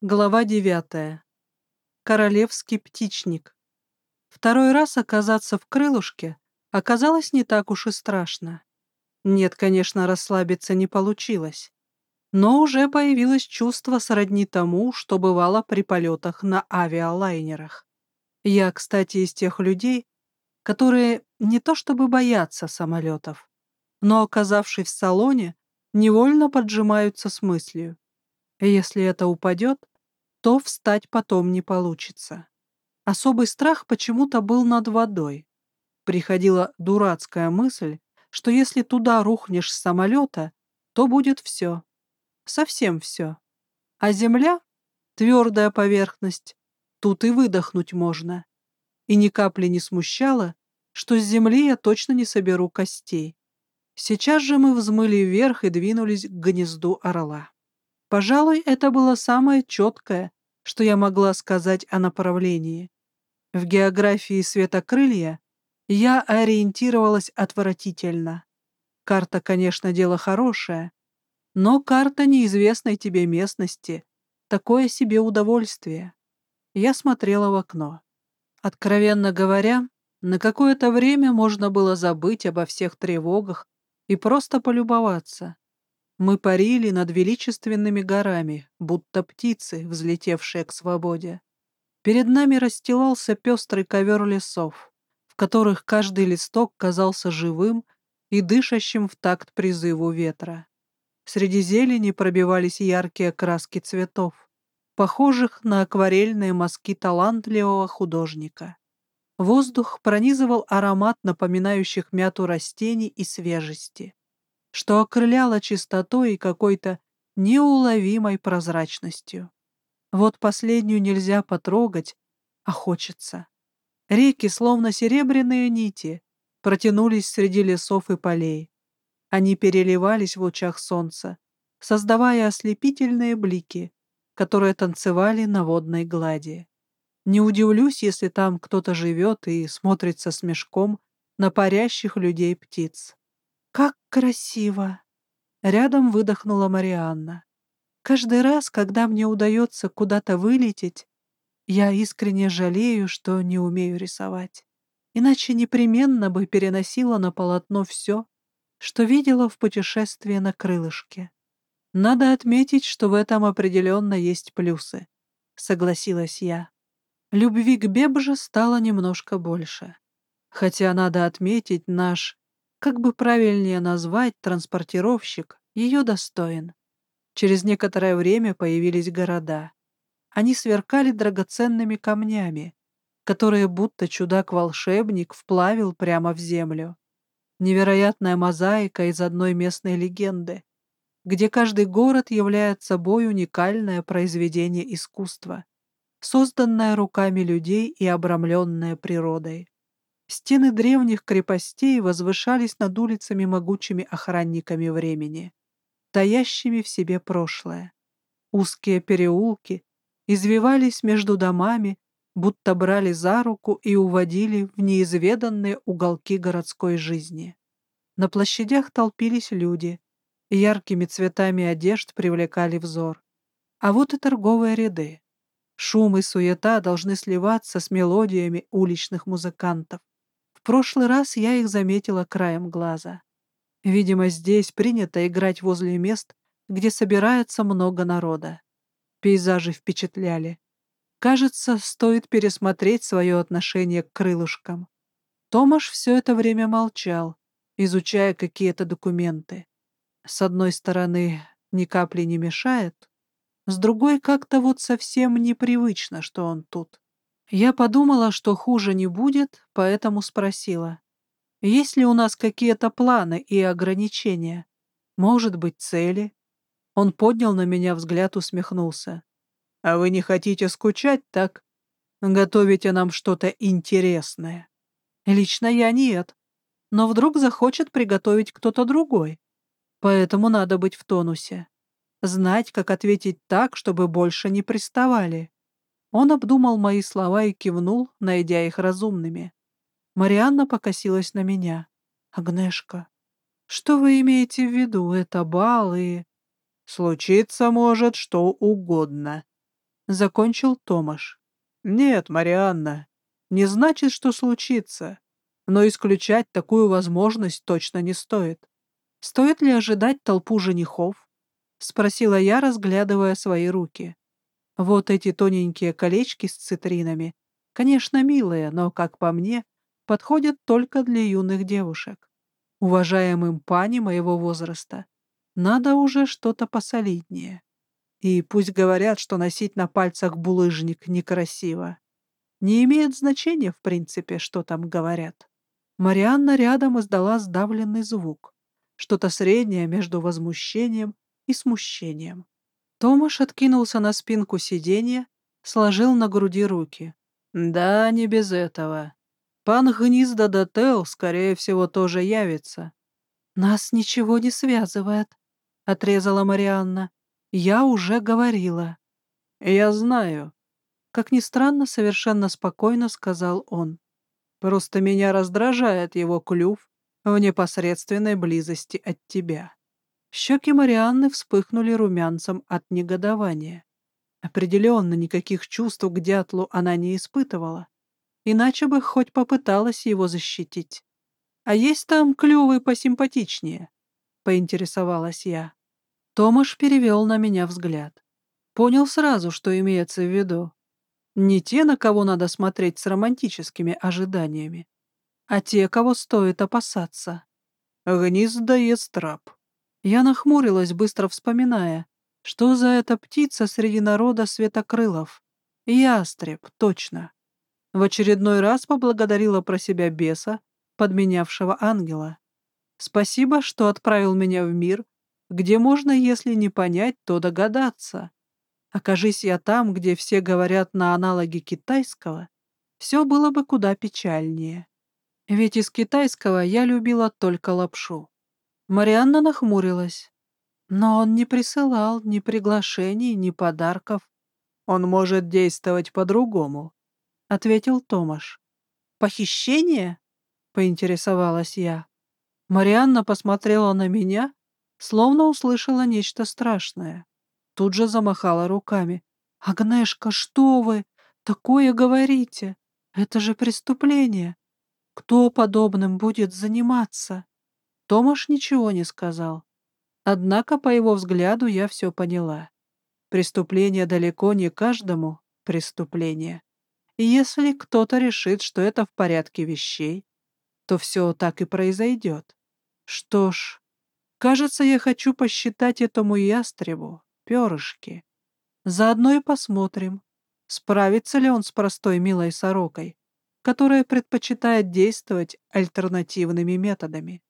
Глава девятая. Королевский птичник. Второй раз оказаться в крылышке оказалось не так уж и страшно. Нет, конечно, расслабиться не получилось. Но уже появилось чувство сродни тому, что бывало при полетах на авиалайнерах. Я, кстати, из тех людей, которые не то чтобы боятся самолетов, но, оказавшись в салоне, невольно поджимаются с мыслью. Если это упадет, то встать потом не получится. Особый страх почему-то был над водой. Приходила дурацкая мысль, что если туда рухнешь с самолета, то будет все. Совсем все. А земля — твердая поверхность. Тут и выдохнуть можно. И ни капли не смущало, что с земли я точно не соберу костей. Сейчас же мы взмыли вверх и двинулись к гнезду орла. Пожалуй, это было самое четкое, что я могла сказать о направлении. В географии светокрылья я ориентировалась отвратительно. Карта, конечно, дело хорошее, но карта неизвестной тебе местности — такое себе удовольствие. Я смотрела в окно. Откровенно говоря, на какое-то время можно было забыть обо всех тревогах и просто полюбоваться. Мы парили над величественными горами, будто птицы, взлетевшие к свободе. Перед нами расстилался пестрый ковер лесов, в которых каждый листок казался живым и дышащим в такт призыву ветра. Среди зелени пробивались яркие краски цветов, похожих на акварельные мазки талантливого художника. Воздух пронизывал аромат напоминающих мяту растений и свежести что окрыляло чистотой и какой-то неуловимой прозрачностью. Вот последнюю нельзя потрогать, а хочется. Реки, словно серебряные нити, протянулись среди лесов и полей. Они переливались в лучах солнца, создавая ослепительные блики, которые танцевали на водной глади. Не удивлюсь, если там кто-то живет и смотрит со смешком на парящих людей птиц. «Как красиво!» Рядом выдохнула Марианна. «Каждый раз, когда мне удается куда-то вылететь, я искренне жалею, что не умею рисовать. Иначе непременно бы переносила на полотно все, что видела в путешествии на крылышке. Надо отметить, что в этом определенно есть плюсы», — согласилась я. Любви к Бебже стало немножко больше. Хотя, надо отметить, наш как бы правильнее назвать, транспортировщик, ее достоин. Через некоторое время появились города. Они сверкали драгоценными камнями, которые будто чудак-волшебник вплавил прямо в землю. Невероятная мозаика из одной местной легенды, где каждый город является собой уникальное произведение искусства, созданное руками людей и обрамленное природой. Стены древних крепостей возвышались над улицами могучими охранниками времени, таящими в себе прошлое. Узкие переулки извивались между домами, будто брали за руку и уводили в неизведанные уголки городской жизни. На площадях толпились люди, яркими цветами одежд привлекали взор. А вот и торговые ряды. Шум и суета должны сливаться с мелодиями уличных музыкантов прошлый раз я их заметила краем глаза. Видимо, здесь принято играть возле мест, где собирается много народа. Пейзажи впечатляли. Кажется, стоит пересмотреть свое отношение к крылышкам. Томаш все это время молчал, изучая какие-то документы. С одной стороны, ни капли не мешает, с другой как-то вот совсем непривычно, что он тут. Я подумала, что хуже не будет, поэтому спросила. Есть ли у нас какие-то планы и ограничения? Может быть, цели? Он поднял на меня взгляд, усмехнулся. А вы не хотите скучать, так? Готовите нам что-то интересное. Лично я нет. Но вдруг захочет приготовить кто-то другой. Поэтому надо быть в тонусе. Знать, как ответить так, чтобы больше не приставали. Он обдумал мои слова и кивнул, найдя их разумными. Марианна покосилась на меня. «Агнешка, что вы имеете в виду? Это бал и...» «Случиться может что угодно», Закончил Томаш. Нет, Марианна, не значит, что случится. Но исключать такую возможность точно не стоит. Стоит ли ожидать толпу женихов? Спросила я, разглядывая свои руки. Вот эти тоненькие колечки с цитринами, конечно, милые, но, как по мне, подходят только для юных девушек. Уважаемым пани моего возраста надо уже что-то посолиднее. И пусть говорят, что носить на пальцах булыжник некрасиво. Не имеет значения, в принципе, что там говорят. Марианна рядом издала сдавленный звук, что-то среднее между возмущением и смущением. Томаш откинулся на спинку сиденья, сложил на груди руки. «Да, не без этого. Пан Гнизда Дотел, скорее всего, тоже явится». «Нас ничего не связывает», — отрезала Марианна. «Я уже говорила». «Я знаю», — как ни странно, совершенно спокойно сказал он. «Просто меня раздражает его клюв в непосредственной близости от тебя». Щеки Марианны вспыхнули румянцем от негодования. Определенно никаких чувств к дятлу она не испытывала, иначе бы хоть попыталась его защитить. «А есть там клювы посимпатичнее?» — поинтересовалась я. Томаш перевел на меня взгляд. Понял сразу, что имеется в виду. Не те, на кого надо смотреть с романтическими ожиданиями, а те, кого стоит опасаться. Гнезда естраб. Я нахмурилась, быстро вспоминая, что за эта птица среди народа светокрылов. Ястреб, точно. В очередной раз поблагодарила про себя беса, подменявшего ангела. Спасибо, что отправил меня в мир, где можно, если не понять, то догадаться. Окажись я там, где все говорят на аналоге китайского, все было бы куда печальнее. Ведь из китайского я любила только лапшу. Марианна нахмурилась. Но он не присылал ни приглашений, ни подарков. Он может действовать по-другому, — ответил Томаш. «Похищение?» — поинтересовалась я. Марианна посмотрела на меня, словно услышала нечто страшное. Тут же замахала руками. «Агнешка, что вы? Такое говорите? Это же преступление. Кто подобным будет заниматься?» Томаш ничего не сказал. Однако по его взгляду я все поняла. Преступление далеко не каждому преступление. И если кто-то решит, что это в порядке вещей, то все так и произойдет. Что ж, Кажется, я хочу посчитать этому ястребу перышки. Заодно и посмотрим, справится ли он с простой милой сорокой, которая предпочитает действовать альтернативными методами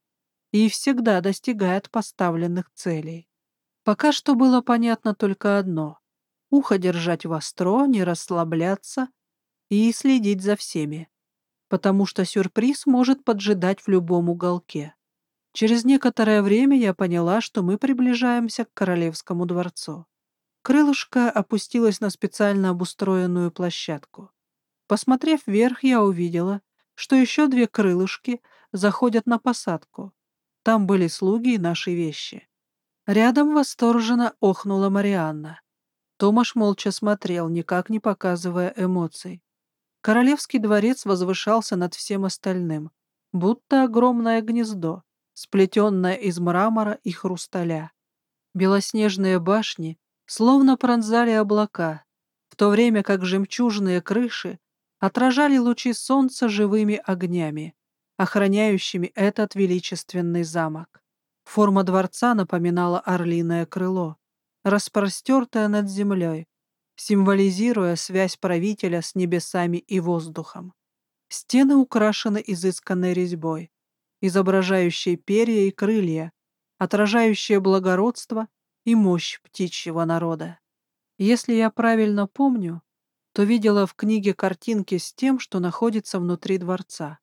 и всегда достигает поставленных целей. Пока что было понятно только одно — ухо держать востро, не расслабляться и следить за всеми, потому что сюрприз может поджидать в любом уголке. Через некоторое время я поняла, что мы приближаемся к королевскому дворцу. Крылышко опустилось на специально обустроенную площадку. Посмотрев вверх, я увидела, что еще две крылышки заходят на посадку. Там были слуги и наши вещи. Рядом восторженно охнула Марианна. Томаш молча смотрел, никак не показывая эмоций. Королевский дворец возвышался над всем остальным, будто огромное гнездо, сплетенная из мрамора и хрусталя. Белоснежные башни словно пронзали облака, в то время как жемчужные крыши отражали лучи солнца живыми огнями, охраняющими этот величественный замок. Форма дворца напоминала орлиное крыло, распростертое над землей, символизируя связь правителя с небесами и воздухом. Стены украшены изысканной резьбой, изображающее перья и крылья, отражающее благородство и мощь птичьего народа. Если я правильно помню, то видела в книге картинки с тем, что находится внутри дворца.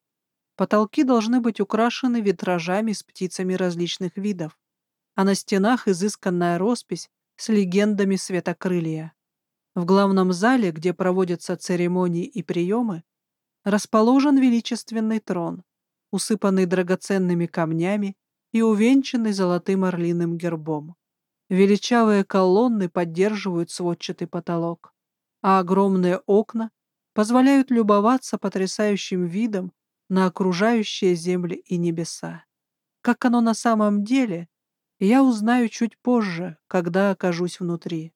Потолки должны быть украшены витражами с птицами различных видов, а на стенах изысканная роспись с легендами светокрылья. В главном зале, где проводятся церемонии и приемы, расположен величественный трон, усыпанный драгоценными камнями и увенчанный золотым орлиным гербом. Величавые колонны поддерживают сводчатый потолок. а огромные окна позволяют любоваться потрясающим видом на окружающие земли и небеса. Как оно на самом деле, я узнаю чуть позже, когда окажусь внутри.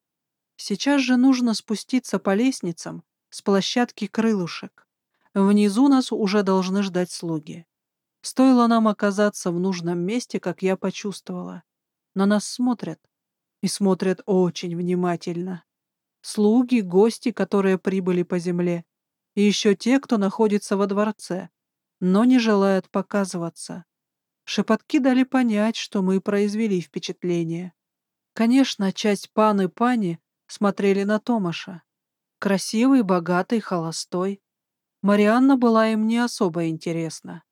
Сейчас же нужно спуститься по лестницам с площадки крылышек. Внизу нас уже должны ждать слуги. Стоило нам оказаться в нужном месте, как я почувствовала. На нас смотрят. И смотрят очень внимательно. Слуги, гости, которые прибыли по земле, и еще те, кто находится во дворце, но не желают показываться. Шепотки дали понять, что мы произвели впечатление. Конечно, часть пан и пани смотрели на Томаша. Красивый, богатый, холостой. Марианна была им не особо интересна.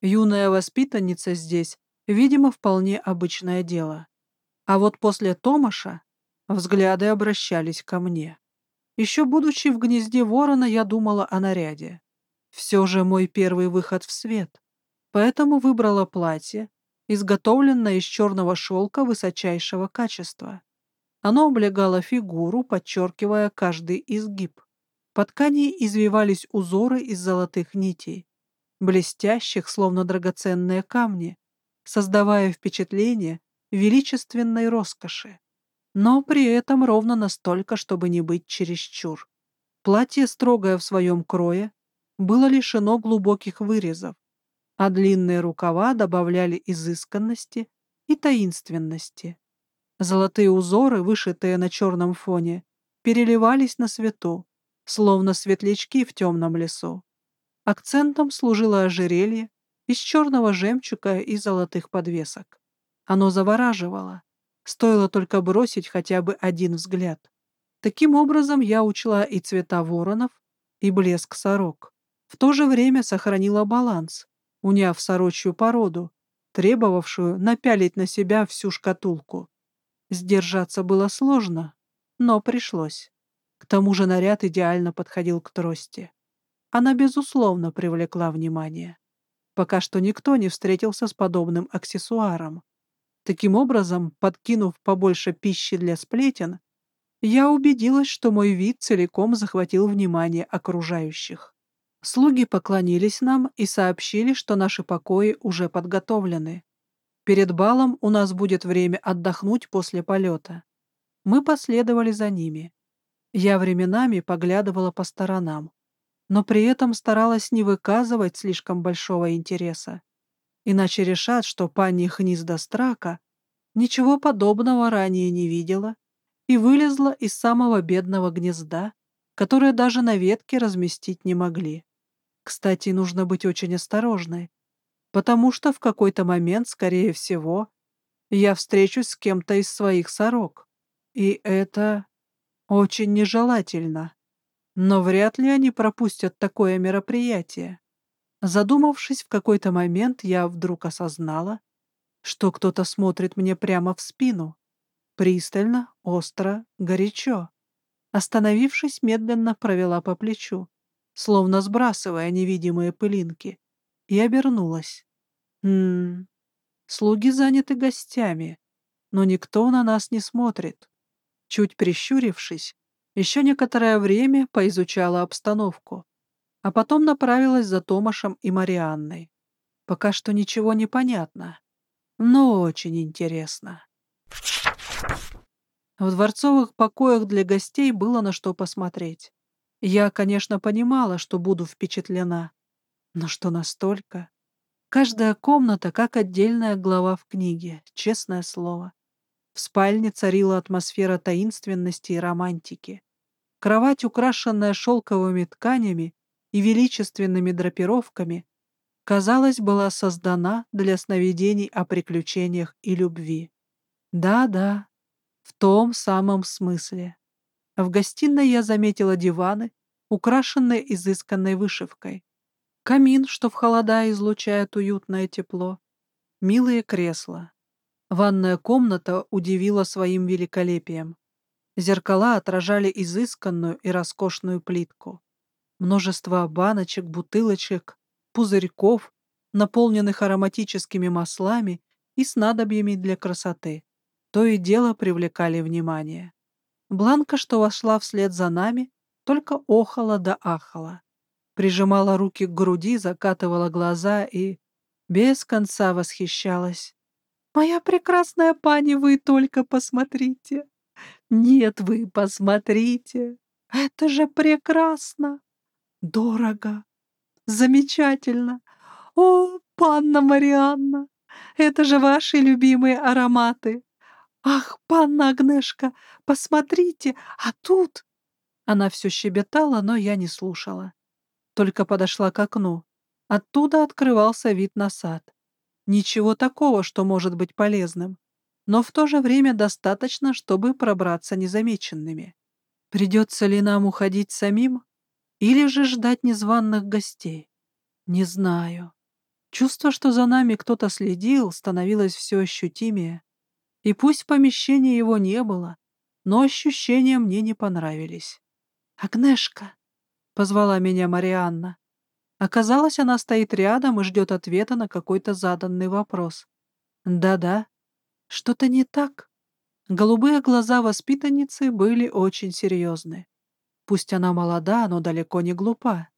Юная воспитанница здесь, видимо, вполне обычное дело. А вот после Томаша взгляды обращались ко мне. Еще будучи в гнезде ворона, я думала о наряде. Все же мой первый выход в свет. Поэтому выбрала платье, изготовленное из черного шелка высочайшего качества. Оно облегало фигуру, подчеркивая каждый изгиб. По ткани извивались узоры из золотых нитей, блестящих, словно драгоценные камни, создавая впечатление величественной роскоши. Но при этом ровно настолько, чтобы не быть чересчур. Платье, строгое в своем крое, было лишено глубоких вырезов, а длинные рукава добавляли изысканности и таинственности. Золотые узоры, вышитые на черном фоне, переливались на свету, словно светлячки в темном лесу. Акцентом служило ожерелье из черного жемчуга и золотых подвесок. Оно завораживало. Стоило только бросить хотя бы один взгляд. Таким образом я учла и цвета воронов, и блеск сорок. В то же время сохранила баланс, уняв сорочью породу, требовавшую напялить на себя всю шкатулку. Сдержаться было сложно, но пришлось. К тому же наряд идеально подходил к трости. Она, безусловно, привлекла внимание. Пока что никто не встретился с подобным аксессуаром. Таким образом, подкинув побольше пищи для сплетен, я убедилась, что мой вид целиком захватил внимание окружающих. Слуги поклонились нам и сообщили, что наши покои уже подготовлены. Перед балом у нас будет время отдохнуть после полета. Мы последовали за ними. Я временами поглядывала по сторонам, но при этом старалась не выказывать слишком большого интереса. Иначе решат, что пани Хнизда Страка ничего подобного ранее не видела и вылезла из самого бедного гнезда, которое даже на ветке разместить не могли. Кстати, нужно быть очень осторожной, потому что в какой-то момент, скорее всего, я встречусь с кем-то из своих сорок. И это очень нежелательно. Но вряд ли они пропустят такое мероприятие. Задумавшись в какой-то момент, я вдруг осознала, что кто-то смотрит мне прямо в спину. Пристально, остро, горячо. Остановившись, медленно провела по плечу словно сбрасывая невидимые пылинки, и обернулась. Хм, слуги заняты гостями, но никто на нас не смотрит. Чуть прищурившись, еще некоторое время поизучала обстановку, а потом направилась за Томашем и Марианной. Пока что ничего не понятно, но очень интересно. В дворцовых покоях для гостей было на что посмотреть. Я, конечно, понимала, что буду впечатлена, но что настолько? Каждая комната как отдельная глава в книге, честное слово. В спальне царила атмосфера таинственности и романтики. Кровать, украшенная шелковыми тканями и величественными драпировками, казалось, была создана для сновидений о приключениях и любви. Да-да, в том самом смысле. В гостиной я заметила диваны, украшенные изысканной вышивкой. Камин, что в холода излучает уютное тепло. Милые кресла. Ванная комната удивила своим великолепием. Зеркала отражали изысканную и роскошную плитку. Множество баночек, бутылочек, пузырьков, наполненных ароматическими маслами и снадобьями для красоты. То и дело привлекали внимание. Бланка, что вошла вслед за нами, только охала да ахала. Прижимала руки к груди, закатывала глаза и без конца восхищалась. «Моя прекрасная пани, вы только посмотрите! Нет, вы посмотрите! Это же прекрасно! Дорого! Замечательно! О, панна Марианна! Это же ваши любимые ароматы! Ах, панна Агнешка, посмотрите, а тут...» Она все щебетала, но я не слушала. Только подошла к окну. Оттуда открывался вид на сад. Ничего такого, что может быть полезным, но в то же время достаточно, чтобы пробраться незамеченными. Придется ли нам уходить самим или же ждать незваных гостей? Не знаю. Чувство, что за нами кто-то следил, становилось все ощутимее. И пусть в помещении его не было, но ощущения мне не понравились. «Агнешка!» — позвала меня Марианна. Оказалось, она стоит рядом и ждет ответа на какой-то заданный вопрос. «Да-да, что-то не так?» Голубые глаза воспитанницы были очень серьезны. Пусть она молода, но далеко не глупа.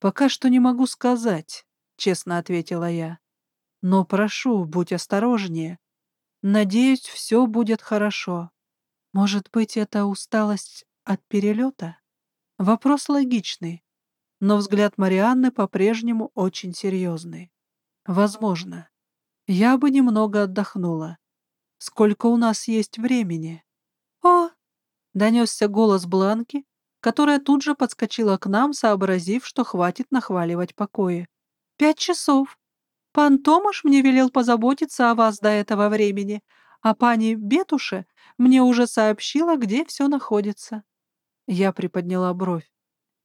«Пока что не могу сказать», — честно ответила я. «Но прошу, будь осторожнее. Надеюсь, все будет хорошо. Может быть, это усталость от перелета?» Вопрос логичный, но взгляд Марианны по-прежнему очень серьезный. Возможно. Я бы немного отдохнула. Сколько у нас есть времени? О! Донесся голос Бланки, которая тут же подскочила к нам, сообразив, что хватит нахваливать покои. «Пять часов. Пан Томаш мне велел позаботиться о вас до этого времени, а пани Бетуше мне уже сообщила, где все находится». Я приподняла бровь.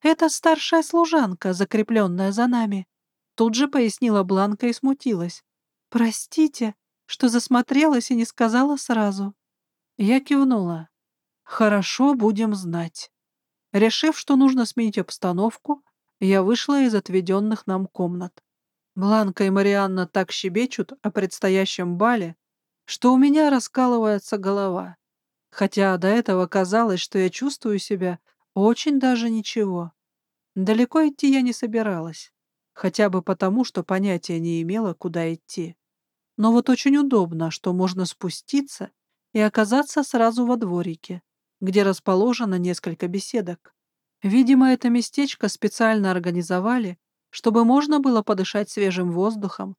«Это старшая служанка, закрепленная за нами», — тут же пояснила Бланка и смутилась. «Простите, что засмотрелась и не сказала сразу». Я кивнула. «Хорошо, будем знать». Решив, что нужно сменить обстановку, я вышла из отведенных нам комнат. Бланка и Марианна так щебечут о предстоящем бале, что у меня раскалывается голова, хотя до этого казалось, что я чувствую себя очень даже ничего. Далеко идти я не собиралась, хотя бы потому, что понятия не имела, куда идти. Но вот очень удобно, что можно спуститься и оказаться сразу во дворике, где расположено несколько беседок. Видимо, это местечко специально организовали, чтобы можно было подышать свежим воздухом,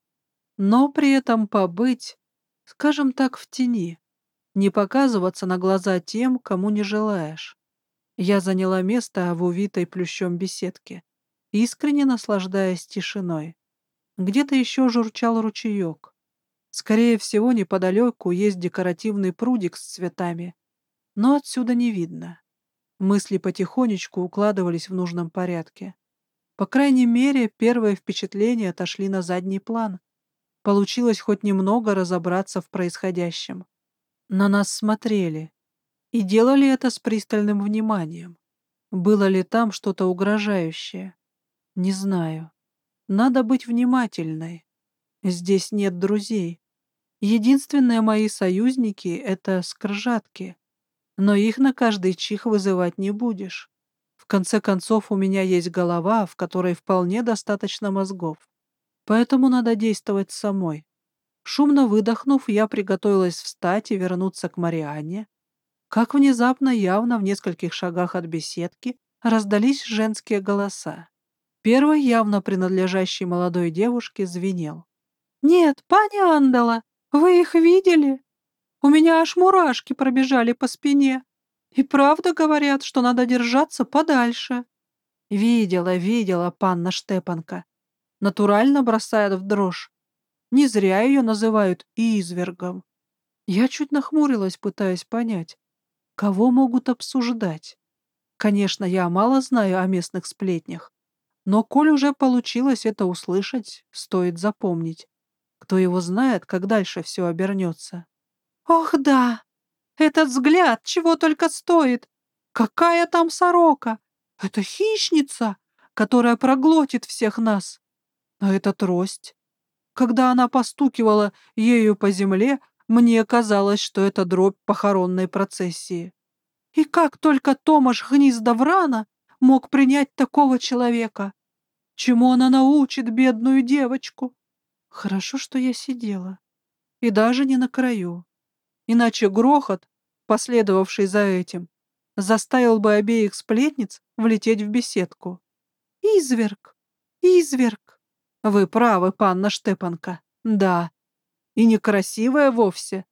но при этом побыть, скажем так, в тени, не показываться на глаза тем, кому не желаешь. Я заняла место в увитой плющом беседке, искренне наслаждаясь тишиной. Где-то еще журчал ручеек. Скорее всего, неподалеку есть декоративный прудик с цветами, но отсюда не видно. Мысли потихонечку укладывались в нужном порядке. По крайней мере, первые впечатления отошли на задний план. Получилось хоть немного разобраться в происходящем. На нас смотрели, и делали это с пристальным вниманием. Было ли там что-то угрожающее? Не знаю. Надо быть внимательной. Здесь нет друзей. Единственные мои союзники — это скржатки. Но их на каждый чих вызывать не будешь. Конце концов, у меня есть голова, в которой вполне достаточно мозгов. Поэтому надо действовать самой. Шумно выдохнув, я приготовилась встать и вернуться к Марианне, как внезапно, явно в нескольких шагах от беседки, раздались женские голоса. Первый, явно принадлежащий молодой девушке, звенел. «Нет, пани Андала, вы их видели? У меня аж мурашки пробежали по спине. И правда говорят, что надо держаться подальше». «Видела, видела, панна Штепанка. Натурально бросает в дрожь. Не зря ее называют извергом». Я чуть нахмурилась, пытаясь понять, Кого могут обсуждать? Конечно, я мало знаю о местных сплетнях, но коль уже получилось это услышать, стоит запомнить. Кто его знает, как дальше все обернется. Ох, да! Этот взгляд чего только стоит! Какая там сорока! Это хищница, которая проглотит всех нас. А это трость. Когда она постукивала ею по земле, мне казалось, что это дробь похоронной процессии. И как только Томаш Гнездоврана мог принять такого человека? Чему она научит бедную девочку? Хорошо, что я сидела. И даже не на краю. Иначе грохот, последовавший за этим, заставил бы обеих сплетниц влететь в беседку. «Изверг! Изверг!» «Вы правы, панна Штепанка. Да. И некрасивая вовсе.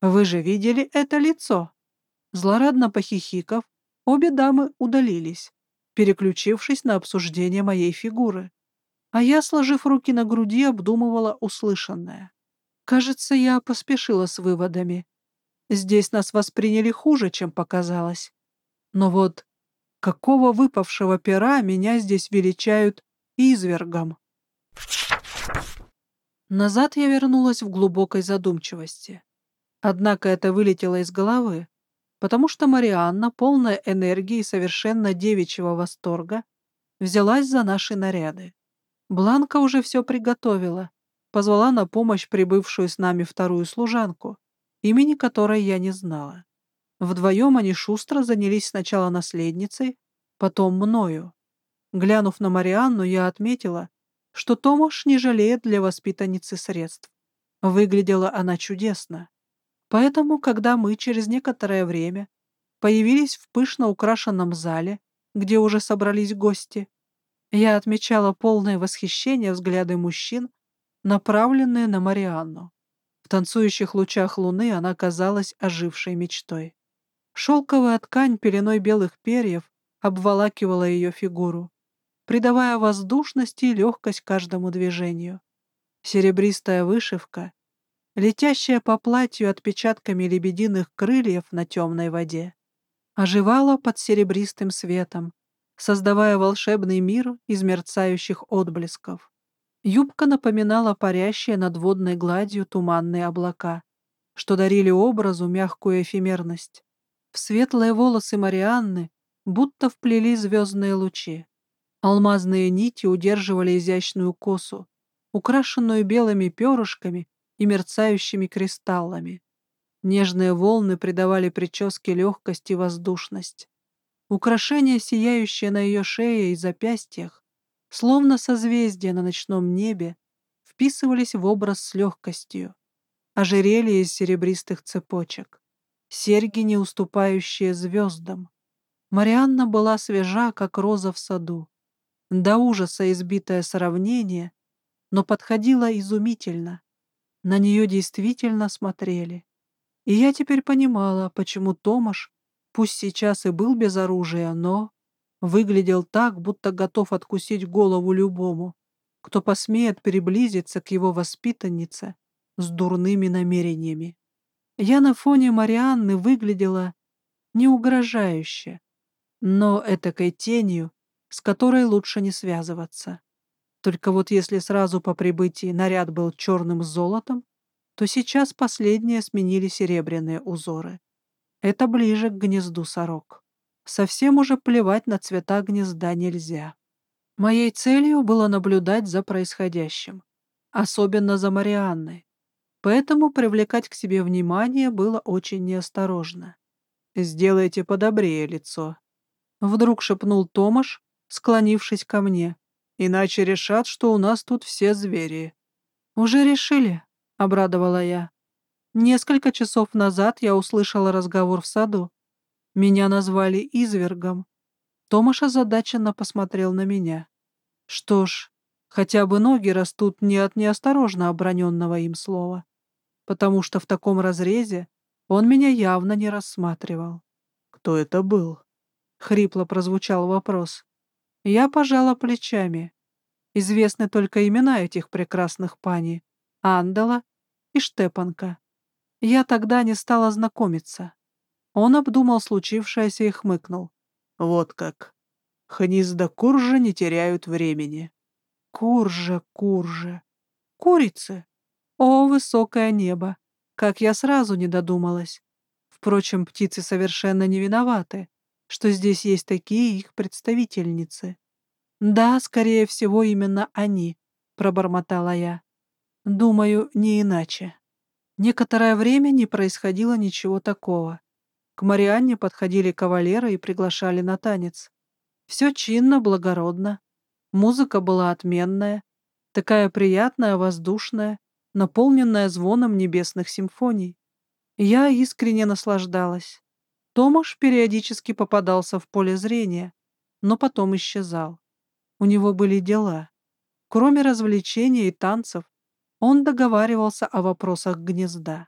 Вы же видели это лицо?» Злорадно похихиков, обе дамы удалились, переключившись на обсуждение моей фигуры. А я, сложив руки на груди, обдумывала услышанное. Кажется, я поспешила с выводами. Здесь нас восприняли хуже, чем показалось. Но вот какого выпавшего пера меня здесь величают извергом? Назад я вернулась в глубокой задумчивости. Однако это вылетело из головы, потому что Марианна, полная энергии и совершенно девичьего восторга, взялась за наши наряды. Бланка уже все приготовила, позвала на помощь прибывшую с нами вторую служанку, имени которой я не знала. Вдвоем они шустро занялись сначала наследницей, потом мною. Глянув на Марианну, я отметила, что Томаш не жалеет для воспитанницы средств. Выглядела она чудесно. Поэтому, когда мы через некоторое время появились в пышно украшенном зале, где уже собрались гости, я отмечала полное восхищение взгляды мужчин, направленные на Марианну. В танцующих лучах луны она казалась ожившей мечтой. Шелковая ткань пеленой белых перьев обволакивала ее фигуру, придавая воздушность и легкость каждому движению. Серебристая вышивка летящая по платью отпечатками лебединых крыльев на темной воде, оживала под серебристым светом, создавая волшебный мир из мерцающих отблесков. Юбка напоминала парящие над водной гладью туманные облака, что дарили образу мягкую эфемерность. В светлые волосы Марианны будто вплели звездные лучи. Алмазные нити удерживали изящную косу, украшенную белыми перышками и мерцающими кристаллами. Нежные волны придавали прическе легкость и воздушность. Украшения, сияющие на ее шее и запястьях, словно созвездия на ночном небе, вписывались в образ с легкостью. Ожерелье из серебристых цепочек, серьги, не уступающие звездам. Марианна была свежа, как роза в саду. До ужаса избитое сравнение, но подходила изумительно. На нее действительно смотрели. И я теперь понимала, почему Томаш, пусть сейчас и был без оружия, но выглядел так, будто готов откусить голову любому, кто посмеет приблизиться к его воспитаннице с дурными намерениями. Я на фоне Марианны выглядела не угрожающе, но этакой тенью, с которой лучше не связываться. Только вот если сразу по прибытии наряд был черным с золотом, то сейчас последние сменили серебряные узоры. Это ближе к гнезду сорок. Совсем уже плевать на цвета гнезда нельзя. Моей целью было наблюдать за происходящим, особенно за Марианной. Поэтому привлекать к себе внимание было очень неосторожно. «Сделайте подобрее лицо», — вдруг шепнул Томаш, склонившись ко мне. Иначе решат, что у нас тут все звери. Уже решили, — обрадовала я. Несколько часов назад я услышала разговор в саду. Меня назвали извергом. Томаш озадаченно посмотрел на меня. Что ж, хотя бы ноги растут не от неосторожно оброненного им слова, потому что в таком разрезе он меня явно не рассматривал. «Кто это был?» — хрипло прозвучал вопрос. Я пожала плечами. Известны только имена этих прекрасных пани — Андала и Штепанка. Я тогда не стала знакомиться. Он обдумал случившееся и хмыкнул. Вот как. Хнизда куржа не теряют времени. Куржа, куржа. Курицы. О, высокое небо. Как я сразу не додумалась. Впрочем, птицы совершенно не виноваты что здесь есть такие их представительницы. «Да, скорее всего, именно они», — пробормотала я. «Думаю, не иначе». Некоторое время не происходило ничего такого. К Марианне подходили кавалеры и приглашали на танец. Все чинно, благородно. Музыка была отменная, такая приятная, воздушная, наполненная звоном небесных симфоний. Я искренне наслаждалась. Томаш периодически попадался в поле зрения, но потом исчезал. У него были дела. Кроме развлечений и танцев, он договаривался о вопросах гнезда.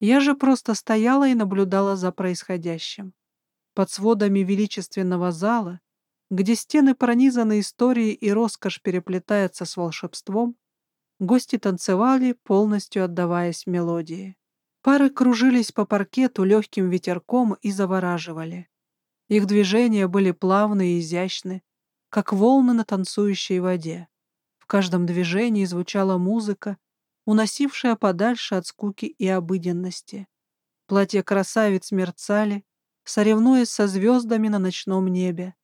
Я же просто стояла и наблюдала за происходящим. Под сводами величественного зала, где стены пронизаны историей и роскошь переплетаются с волшебством, гости танцевали, полностью отдаваясь мелодии. Пары кружились по паркету легким ветерком и завораживали. Их движения были плавны и изящны, как волны на танцующей воде. В каждом движении звучала музыка, уносившая подальше от скуки и обыденности. Платья красавиц мерцали, соревнуясь со звездами на ночном небе,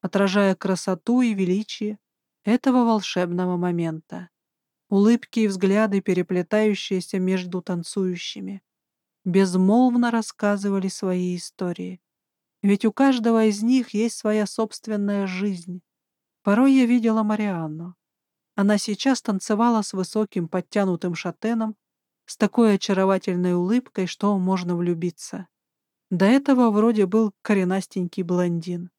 отражая красоту и величие этого волшебного момента улыбки и взгляды, переплетающиеся между танцующими, безмолвно рассказывали свои истории. Ведь у каждого из них есть своя собственная жизнь. Порой я видела Марианну. Она сейчас танцевала с высоким подтянутым шатеном, с такой очаровательной улыбкой, что можно влюбиться. До этого вроде был коренастенький блондин.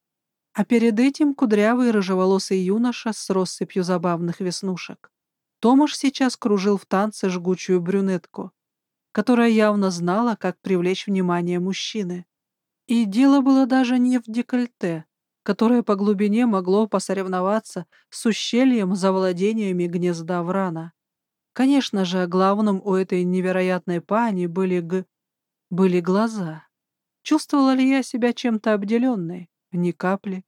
А перед этим кудрявый рыжеволосый юноша с россыпью забавных веснушек. Томаш сейчас кружил в танце жгучую брюнетку, которая явно знала, как привлечь внимание мужчины. И дело было даже не в декольте, которое по глубине могло посоревноваться с ущельем за владениями гнезда Врана. Конечно же, главным у этой невероятной пани были г... были глаза. Чувствовала ли я себя чем-то обделенной? Ни капли.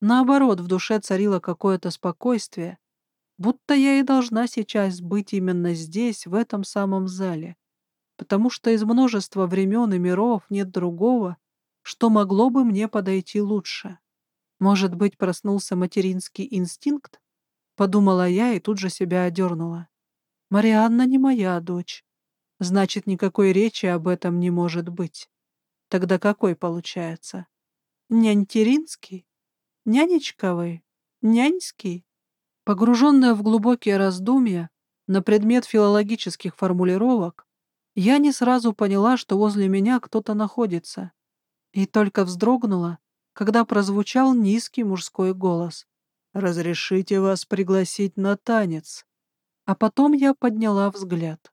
Наоборот, в душе царило какое-то спокойствие, Будто я и должна сейчас быть именно здесь, в этом самом зале. Потому что из множества времен и миров нет другого, что могло бы мне подойти лучше. Может быть, проснулся материнский инстинкт? Подумала я и тут же себя одернула. Марианна не моя дочь. Значит, никакой речи об этом не может быть. Тогда какой получается? Няньтеринский? Нянечковый? Няньский? Погруженная в глубокие раздумья на предмет филологических формулировок, я не сразу поняла, что возле меня кто-то находится, и только вздрогнула, когда прозвучал низкий мужской голос. «Разрешите вас пригласить на танец?» А потом я подняла взгляд.